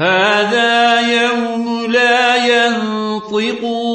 هذا يوم لا ينطقون.